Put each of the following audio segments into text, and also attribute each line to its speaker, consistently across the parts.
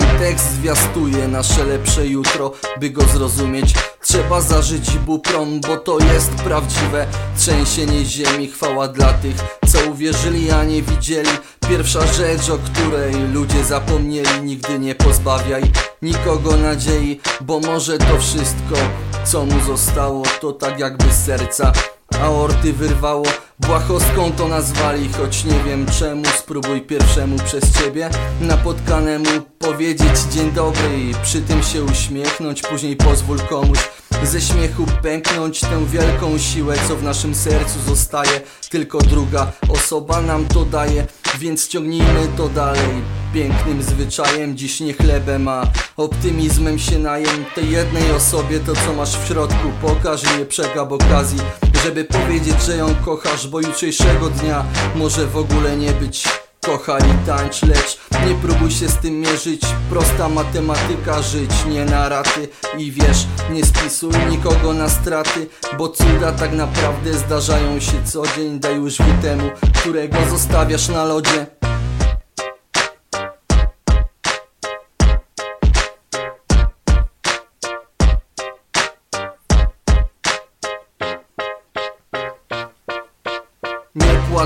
Speaker 1: tekst zwiastuje nasze lepsze jutro. By go zrozumieć trzeba zażyć buprom Bo to jest prawdziwe trzęsienie ziemi. Chwała dla tych co uwierzyli, a nie widzieli. Pierwsza rzecz, o której ludzie zapomnieli Nigdy nie pozbawiaj nikogo nadziei Bo może to wszystko, co mu zostało To tak jakby serca aorty wyrwało Błachowską to nazwali, choć nie wiem czemu. Spróbuj pierwszemu przez ciebie napotkanemu powiedzieć dzień dobry I przy tym się uśmiechnąć, później pozwól komuś ze śmiechu pęknąć tę wielką siłę, co w naszym sercu zostaje. Tylko druga osoba nam to daje, więc ciągnijmy to dalej. Pięknym zwyczajem, dziś nie chlebem, a optymizmem się najem. Tej jednej osobie to co masz w środku pokaż i nie przegap okazji Żeby powiedzieć, że ją kochasz, bo jutrzejszego dnia może w ogóle nie być. Kochaj i tańcz, lecz nie próbuj się z tym mierzyć. Prosta matematyka, żyć nie na raty. I wiesz, nie spisuj nikogo na straty Bo cuda tak naprawdę zdarzają się co dzień. Daj już temu, którego zostawiasz na lodzie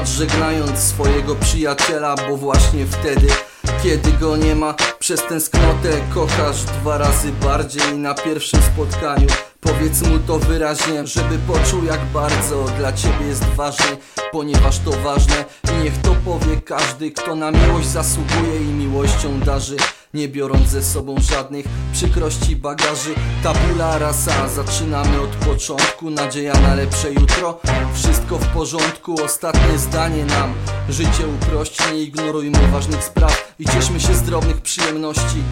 Speaker 1: Żegnając swojego przyjaciela, bo właśnie wtedy kiedy go nie ma Przez tęsknotę kochasz dwa razy bardziej Na pierwszym spotkaniu. Powiedz mu to wyraźnie, żeby poczuł jak bardzo dla ciebie jest ważny Ponieważ to ważne. I niech to powie każdy Kto na miłość zasługuje i miłością darzy nie biorąc ze sobą żadnych przykrości bagaży Tabula rasa, zaczynamy od początku. Nadzieja na lepsze jutro, wszystko w porządku. Ostatnie zdanie nam. Życie uprości. Nie ignorujmy ważnych spraw. I cieszmy się z drobnych przyjemności